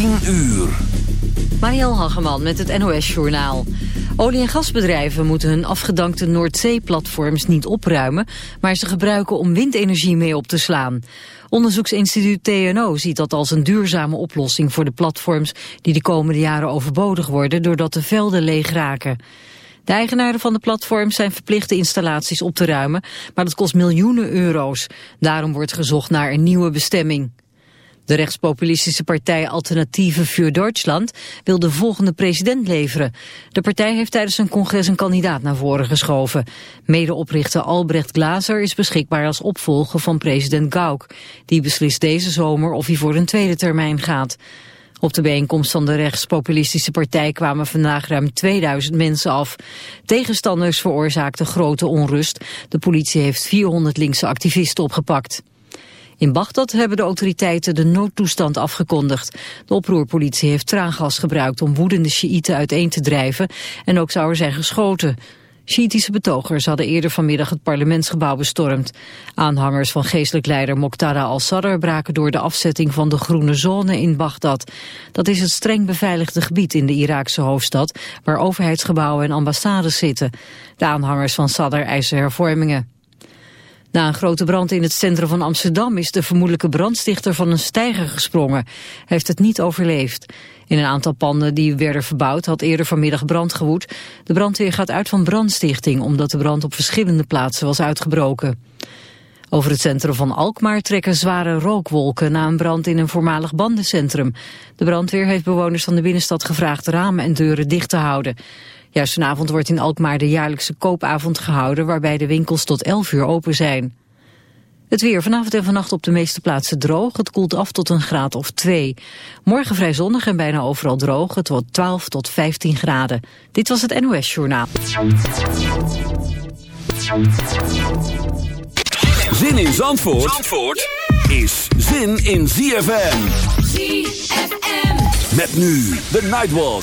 10 uur. Mariel Hageman met het NOS Journaal. Olie- en gasbedrijven moeten hun afgedankte Noordzee-platforms niet opruimen... maar ze gebruiken om windenergie mee op te slaan. Onderzoeksinstituut TNO ziet dat als een duurzame oplossing voor de platforms... die de komende jaren overbodig worden doordat de velden leeg raken. De eigenaren van de platforms zijn verplicht de installaties op te ruimen... maar dat kost miljoenen euro's. Daarom wordt gezocht naar een nieuwe bestemming. De rechtspopulistische partij Alternatieve für Deutschland wil de volgende president leveren. De partij heeft tijdens een congres een kandidaat naar voren geschoven. Medeoprichter Albrecht Glaser is beschikbaar als opvolger van president Gauck. Die beslist deze zomer of hij voor een tweede termijn gaat. Op de bijeenkomst van de rechtspopulistische partij kwamen vandaag ruim 2000 mensen af. Tegenstanders veroorzaakten grote onrust. De politie heeft 400 linkse activisten opgepakt. In Bagdad hebben de autoriteiten de noodtoestand afgekondigd. De oproerpolitie heeft traangas gebruikt om woedende Sjiïten uiteen te drijven en ook zou er zijn geschoten. Sjiitische betogers hadden eerder vanmiddag het parlementsgebouw bestormd. Aanhangers van geestelijk leider Moqtada al-Sadr braken door de afzetting van de groene zone in Bagdad. Dat is het streng beveiligde gebied in de Iraakse hoofdstad waar overheidsgebouwen en ambassades zitten. De aanhangers van Sadr eisen hervormingen. Na een grote brand in het centrum van Amsterdam is de vermoedelijke brandstichter van een steiger gesprongen. Hij heeft het niet overleefd. In een aantal panden die werden verbouwd had eerder vanmiddag brand gewoed. De brandweer gaat uit van brandstichting omdat de brand op verschillende plaatsen was uitgebroken. Over het centrum van Alkmaar trekken zware rookwolken na een brand in een voormalig bandencentrum. De brandweer heeft bewoners van de binnenstad gevraagd ramen en deuren dicht te houden. Juist vanavond wordt in Alkmaar de jaarlijkse koopavond gehouden... waarbij de winkels tot 11 uur open zijn. Het weer vanavond en vannacht op de meeste plaatsen droog. Het koelt af tot een graad of 2. Morgen vrij zonnig en bijna overal droog. Het wordt 12 tot 15 graden. Dit was het NOS Journaal. Zin in Zandvoort, Zandvoort is zin in ZFM. ZFM. Met nu de Nightwalk.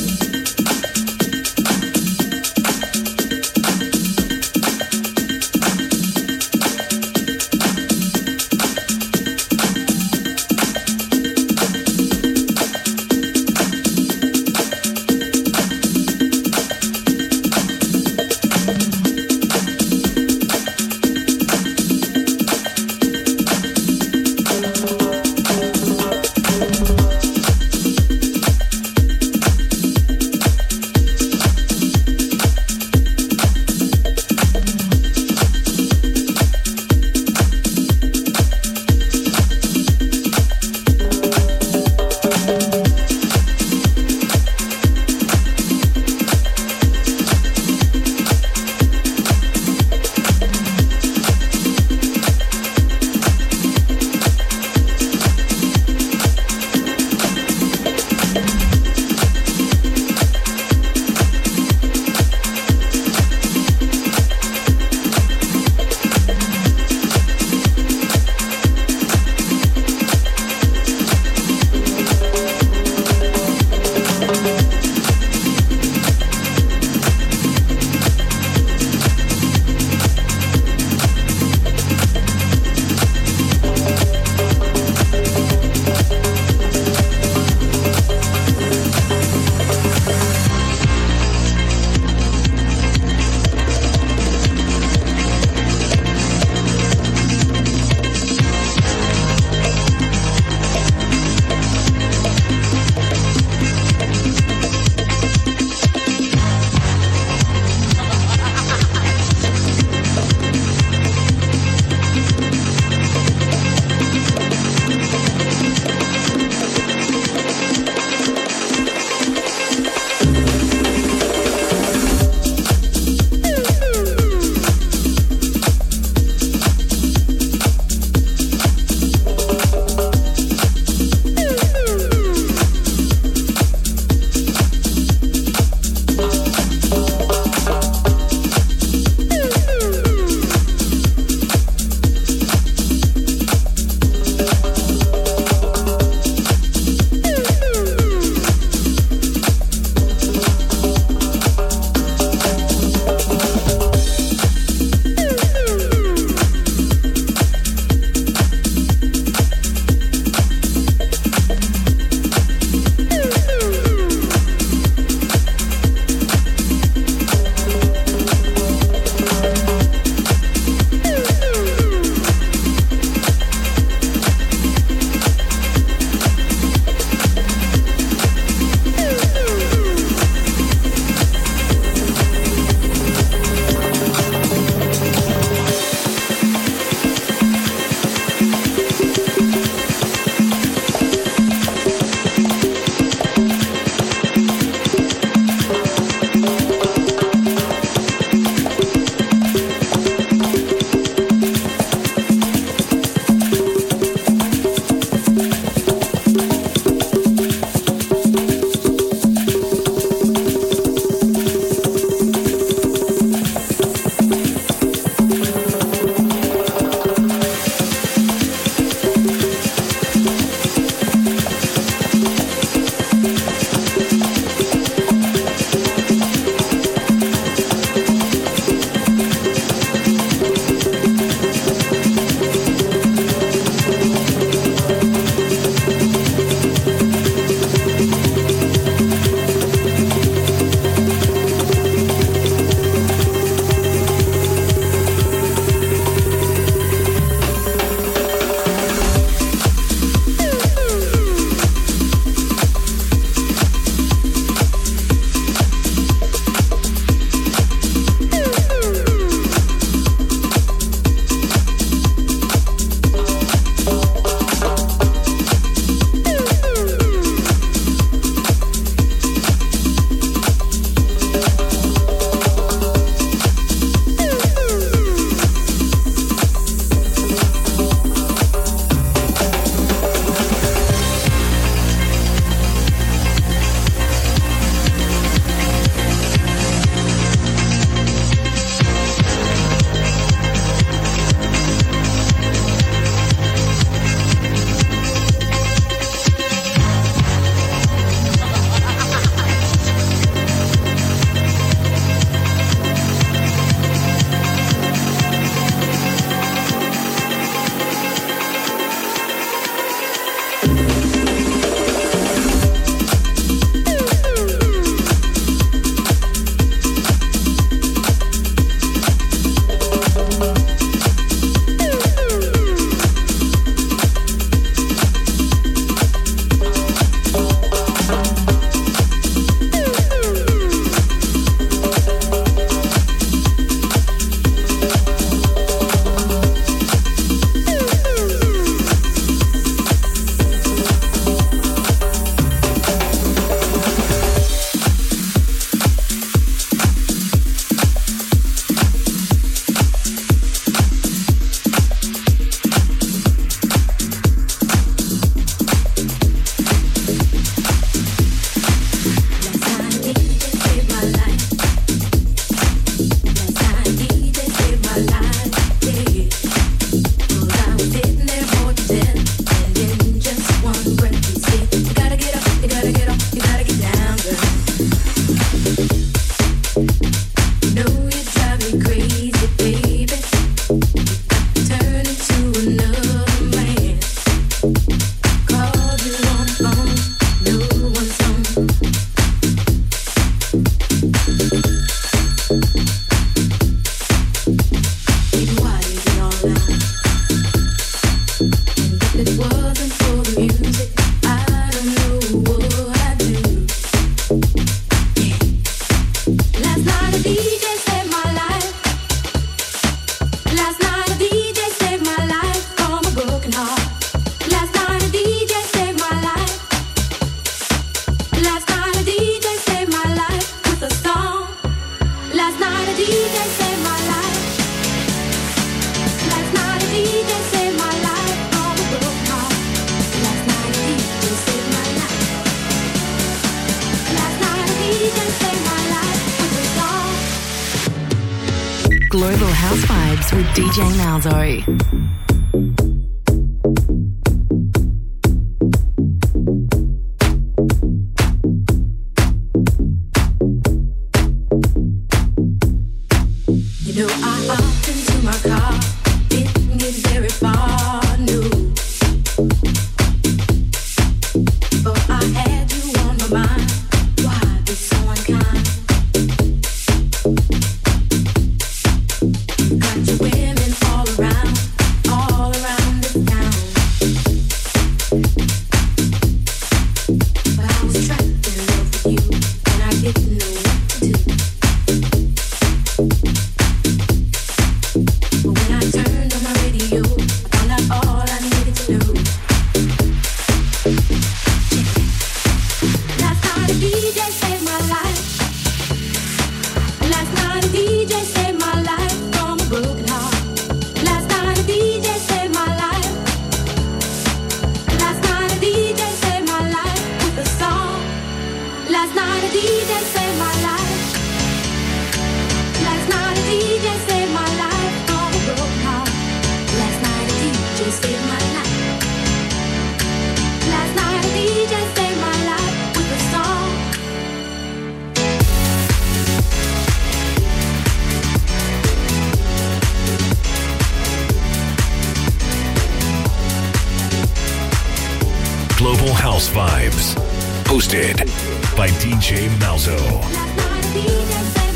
hosted by DJ Malzo.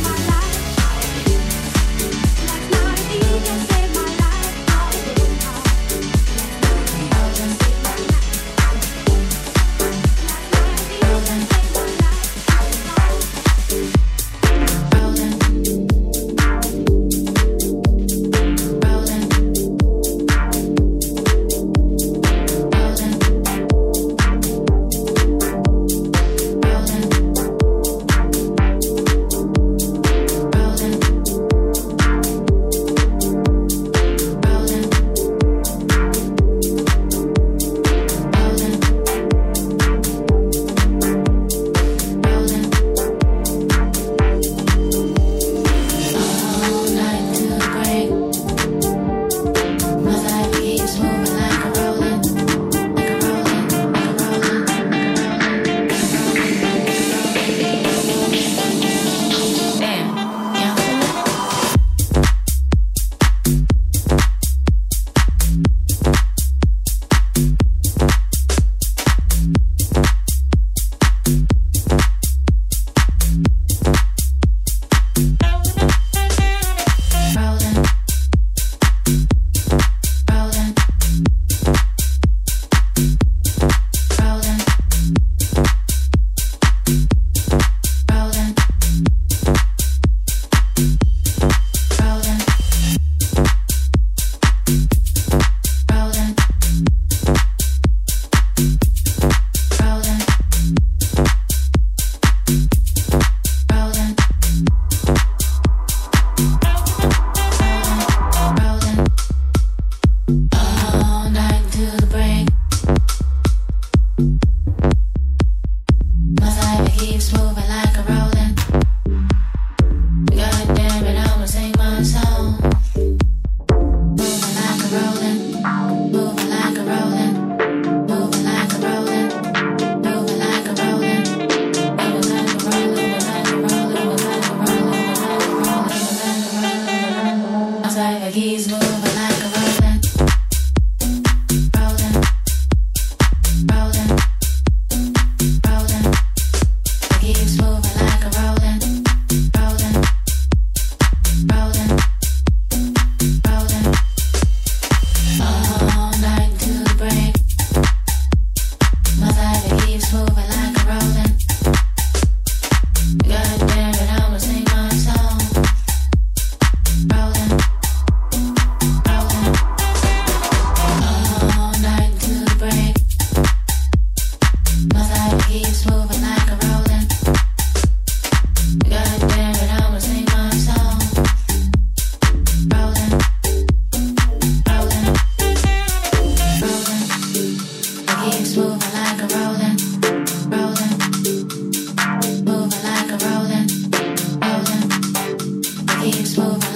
slow.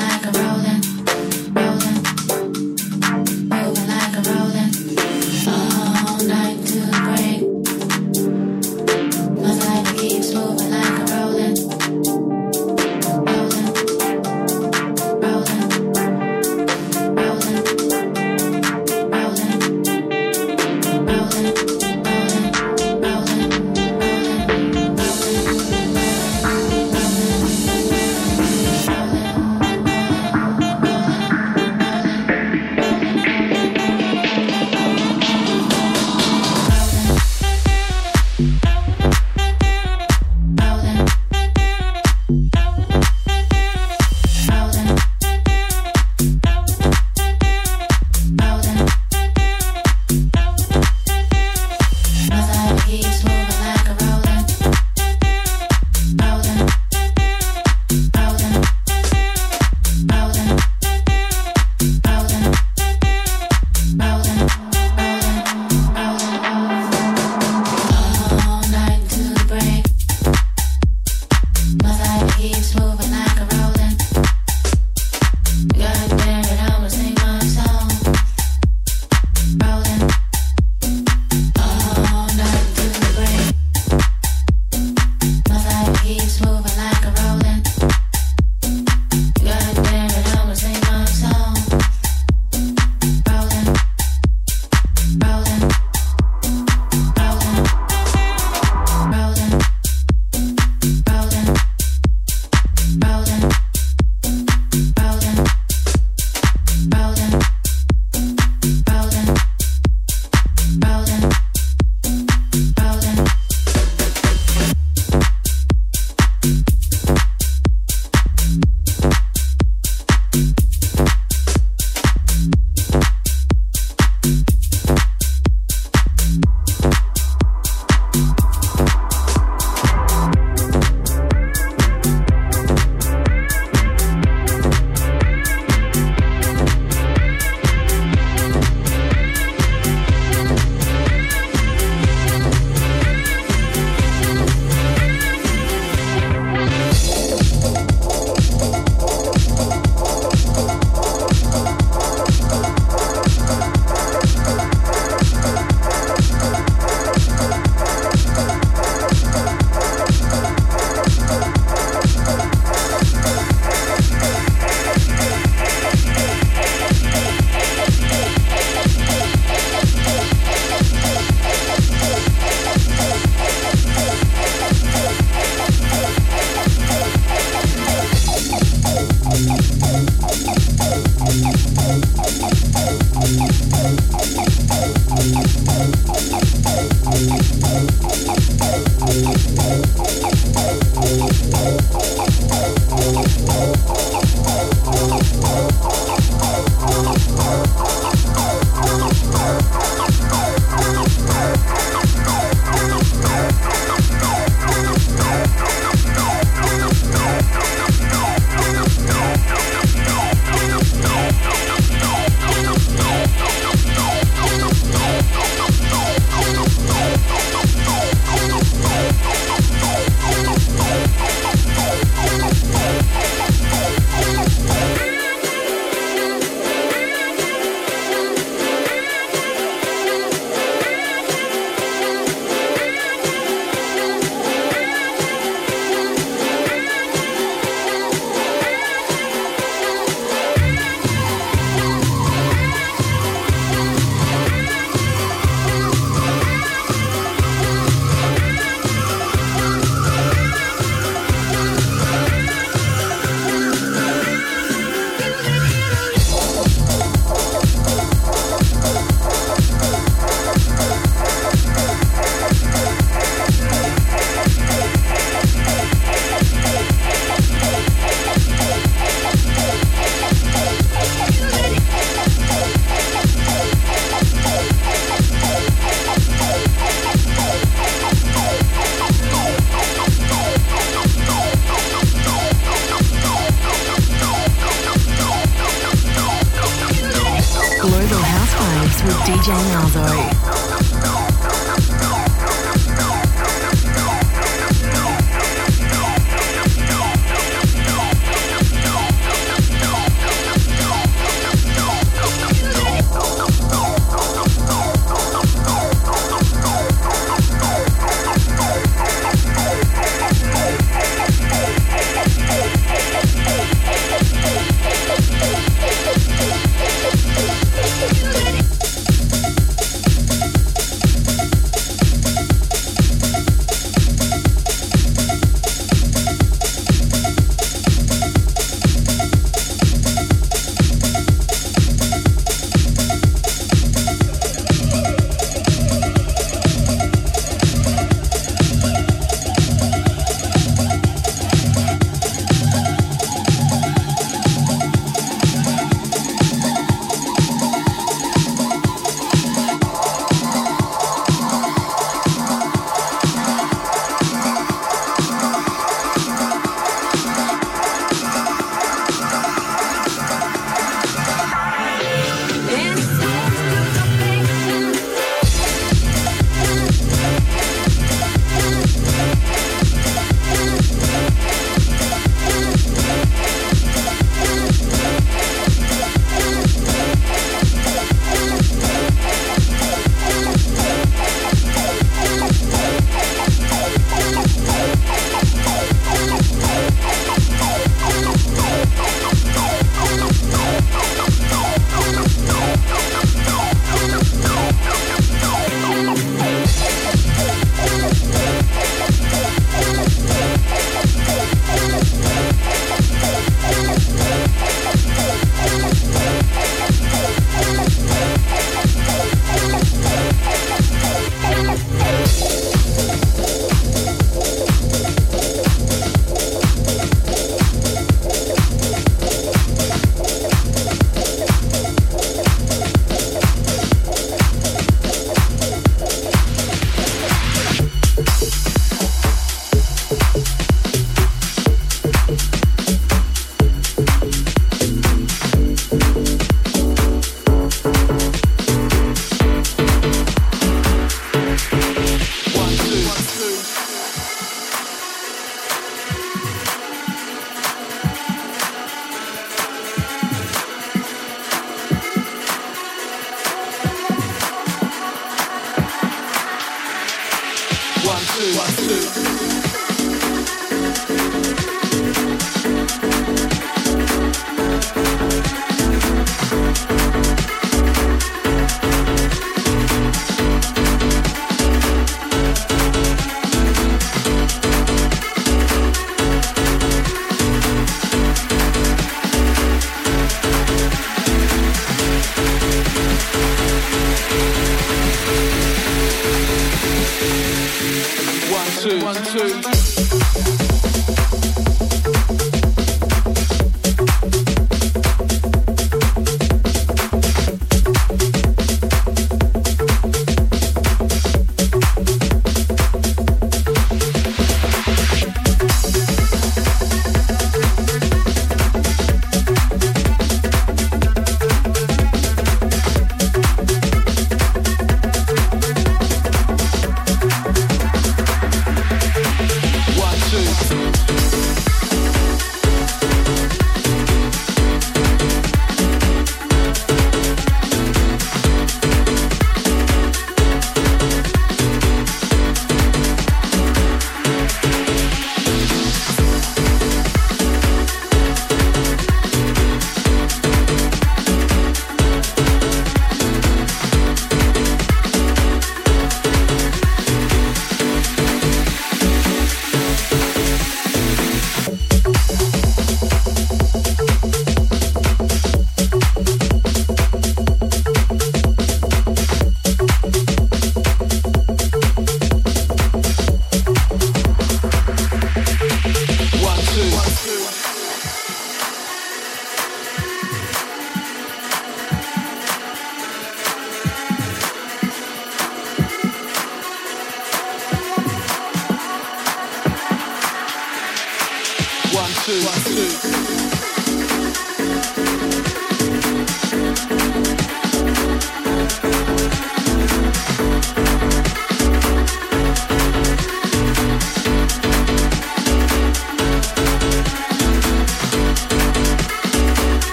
Rolling.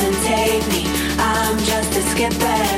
and take me. I'm just a skipper.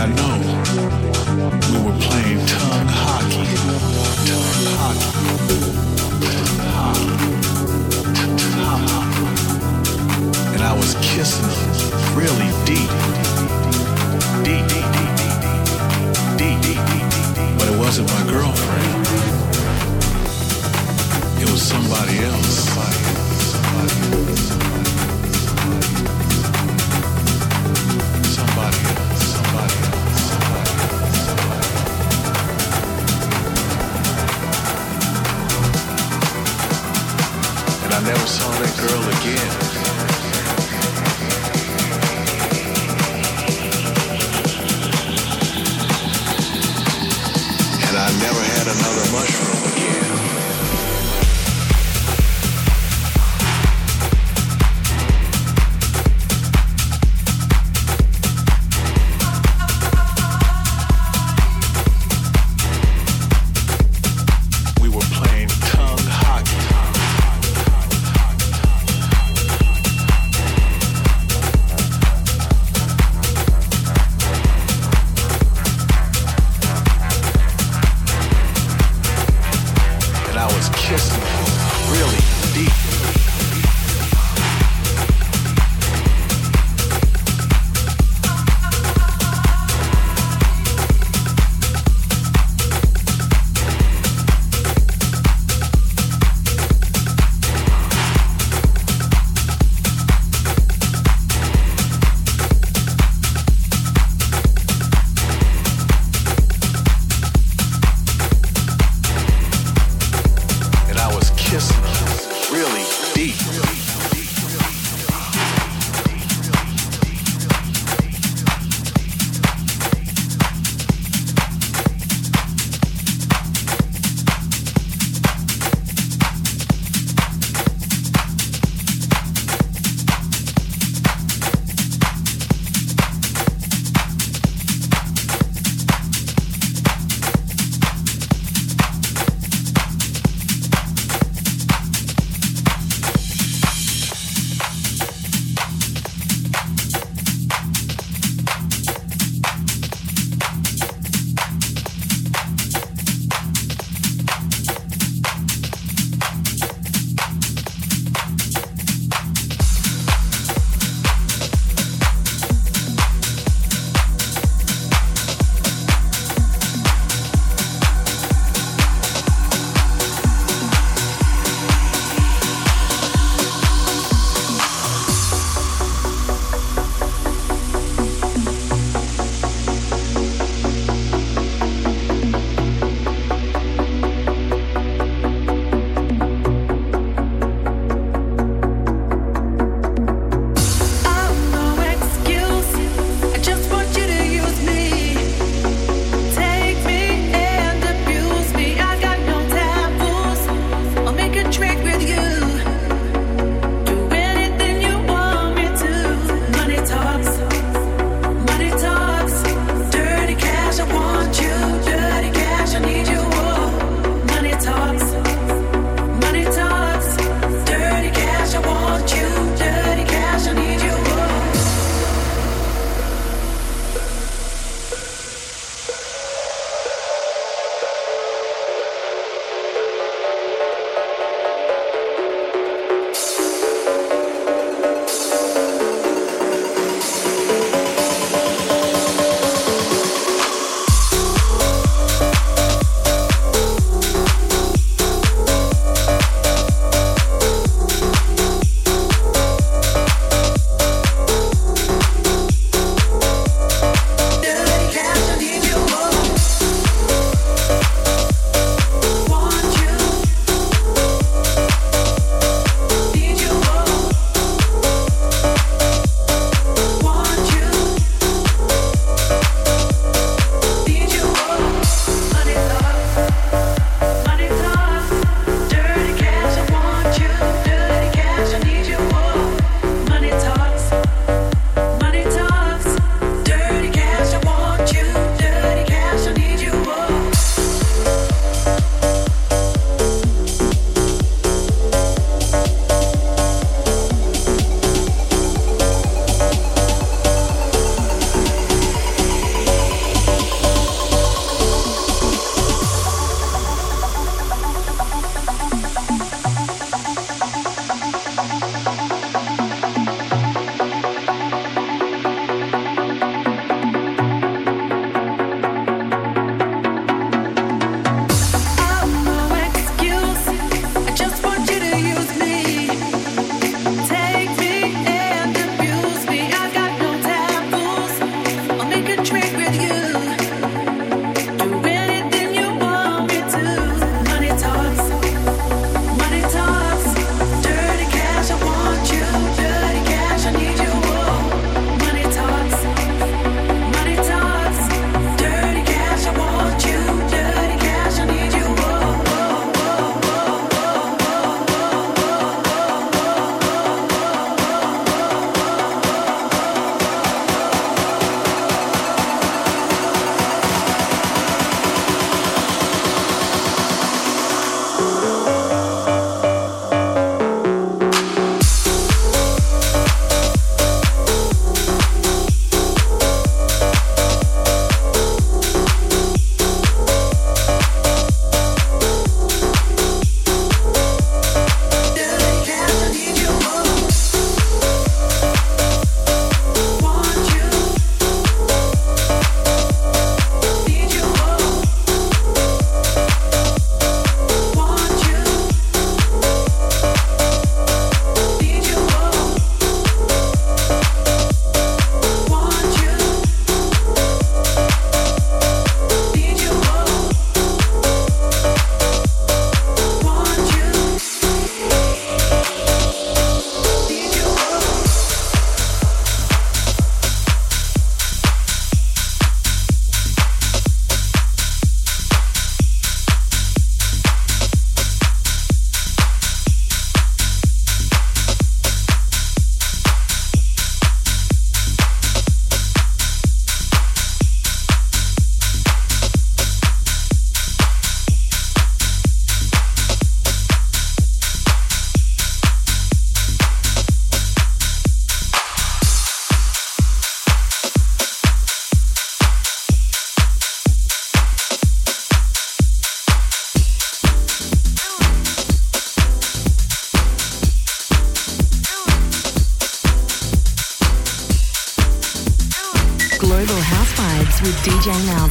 I know,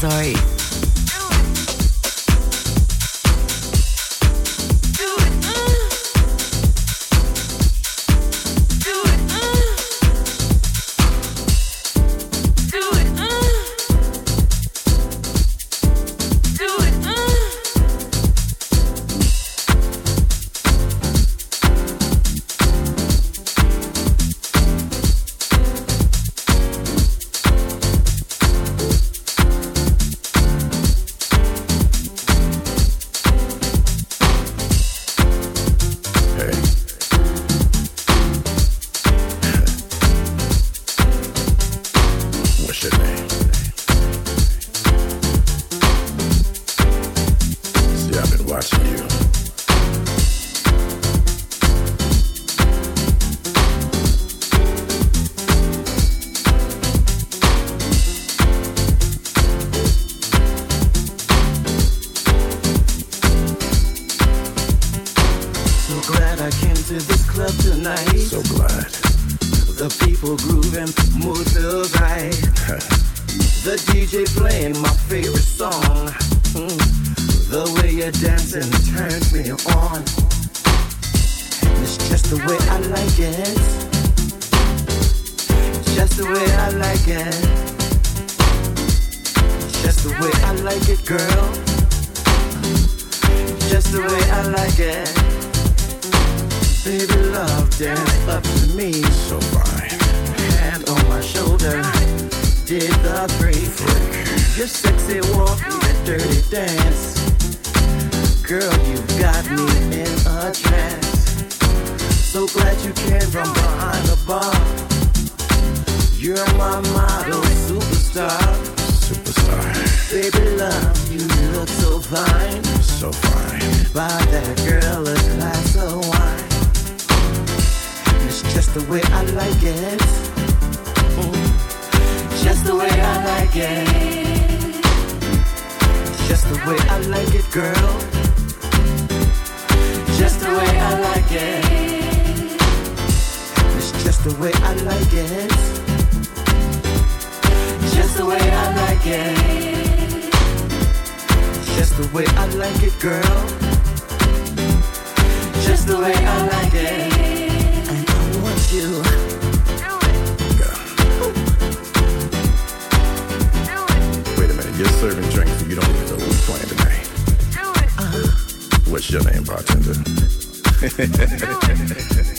rồi. like it. Baby, love, dance up to me. So fine. Hand on my shoulder. Did the three freak. Your sexy walk, your dirty dance. Girl, you've got me in a trance. So glad you came from behind the bar. You're my model, superstar. Superstar. Baby love, you look so fine. So fine. Buy that girl a glass of wine. And it's just the way I like it. Just the way I like it. Just the way I like it, girl. Just the way I like it. It's just the way I like it. Just the way I like it. Just the way I like it, girl. Just the way I like it. And I want you. Do it. Girl. Do it. Wait a minute, you're serving drinks and you don't even know who's playing tonight. Do it. Uh-huh. What's your name, bartender? Do it.